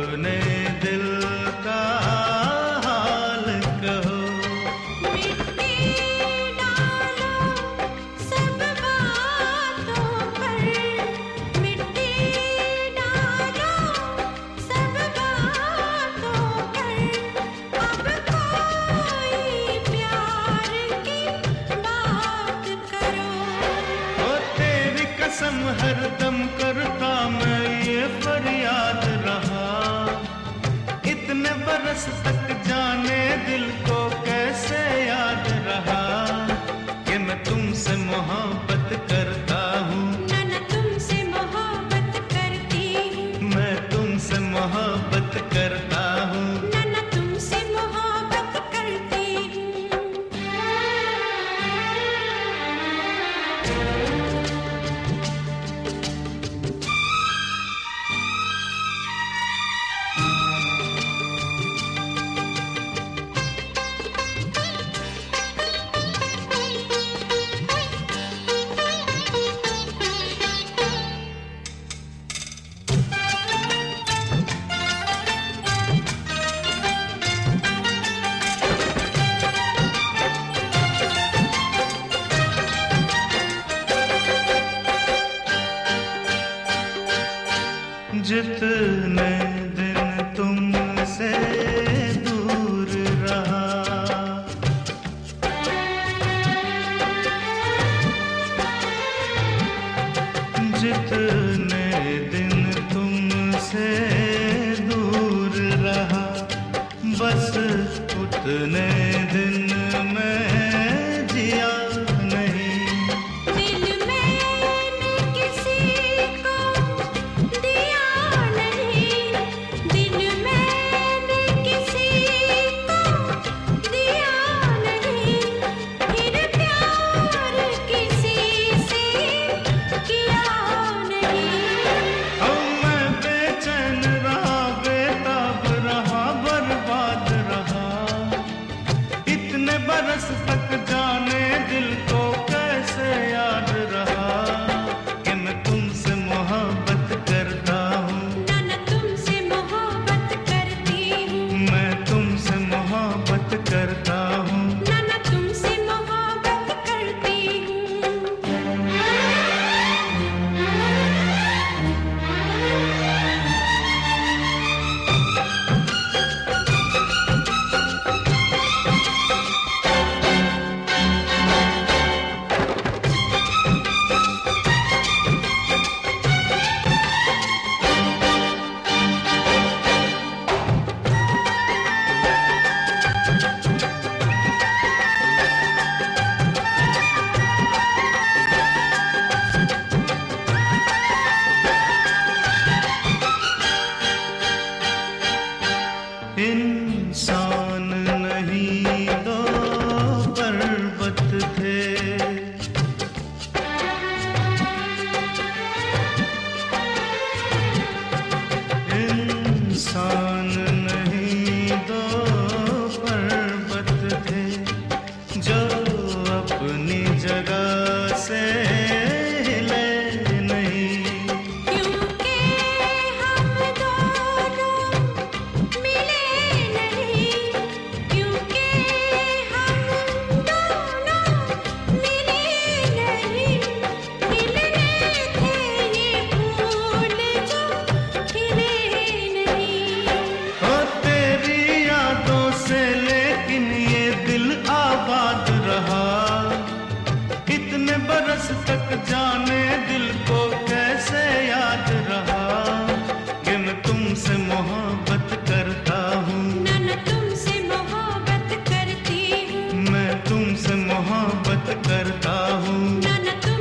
अपने दिल का हाल कहो। डालो सब बातों पर। डालो सब बातों पर। अब कोई प्यार की बात करो। ओ तेरी कसम हर दम करता मैं ये फरियाद रस तक जाने दिल को। जितने दिन तुमसे दूर रहा। जितने दिन तुमसे दूर रहा बस उतने rest is